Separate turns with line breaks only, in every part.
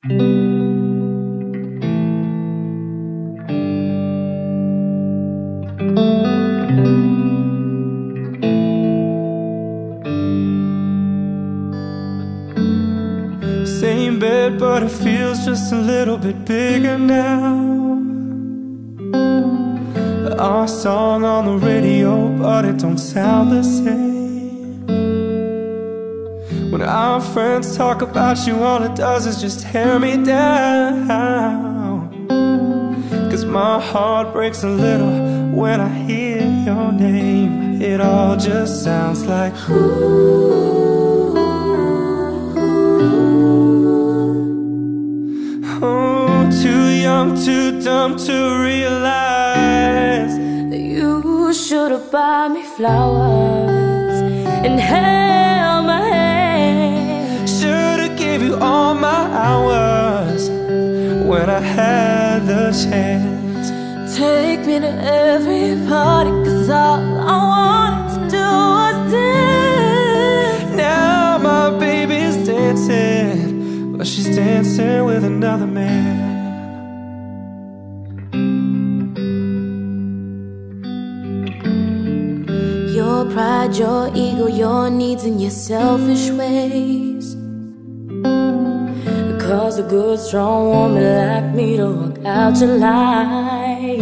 Same bed, but it feels just a little bit bigger now. Our song on the radio, but it don't sound the same. When our friends talk about you, all it does is just tear me down. Cause my heart breaks a little when I hear your name. It all just sounds like ooh, Oh, too young, too dumb to realize
that you should have bought me flowers and held
you all my hours when I had the chance.
Take me to every party, cause all I wanted to do was dance.
Now my baby's dancing, but she's dancing with another man.
Your pride, your ego, your needs, and your selfish ways. Cause a good, strong woman like me to walk out your life.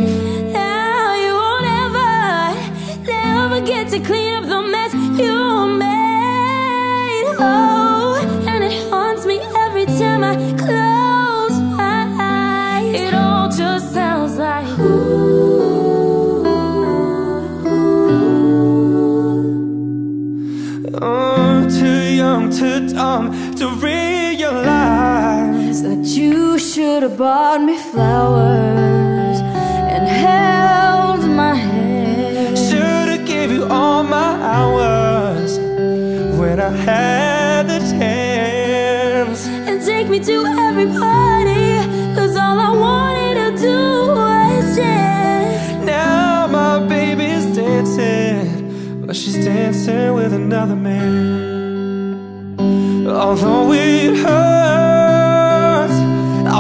Now you won't ever, never get to clean up the mess you made. Oh, and it haunts me every time I close my eyes. It all just sounds like
Oh, too young, too dumb to realize
that you should have bought me flowers and held my hand.
Should've gave you all my hours when I had the chance.
And take me to every party, cause all I wanted to do was dance.
Now my baby's dancing, but she's dancing with another man. Although it hurts,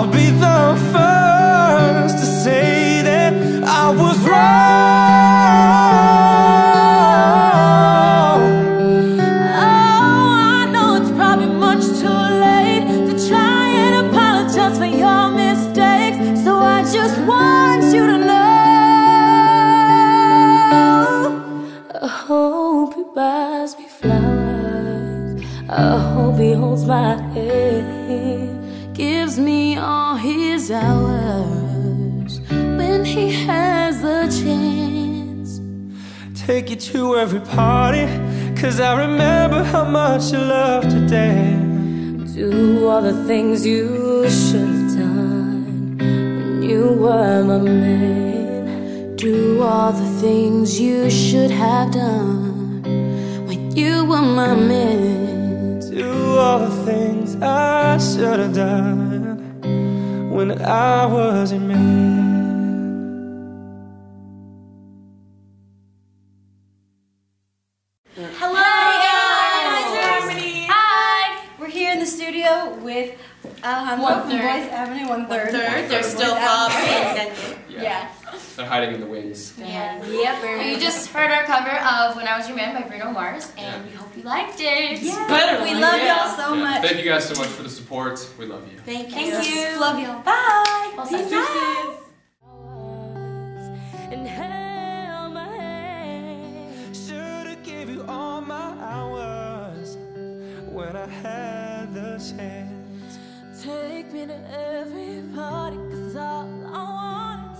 I'll be the first to say that I was wrong.
Oh, I know it's probably much too late to try and apologize for your mistakes. So I just want you to know. I hope he buys me flowers. I hope he holds my hand, gives me all his hours when he has the chance.
Take you to every party, cause I remember how much you loved to dance.
Do all the things you should have done when you were my man. Do all the things you should have done when you were my man.
Do all the things I should have done when I was your man.
Hello, guys. Hi. We're here in the studio with um,
One
from
third.
Voice Avenue, one third.
Third, they're still
They're hiding in the wings.
yeah.
Yep.
You just heard our cover of "When I Was Your Man" by Bruno Mars, and we hope you liked it.
Yeah.
Better
We love
yeah.
y'all so
Yeah.
much.
Thank you guys so much for the support. We love you.
Thank
Thank
you.
you.
Love y'all. Bye.
Well,
Peace out.
And held my hand.
Should've gave you all my hours when I had the chance.
Take me to every party, cause all I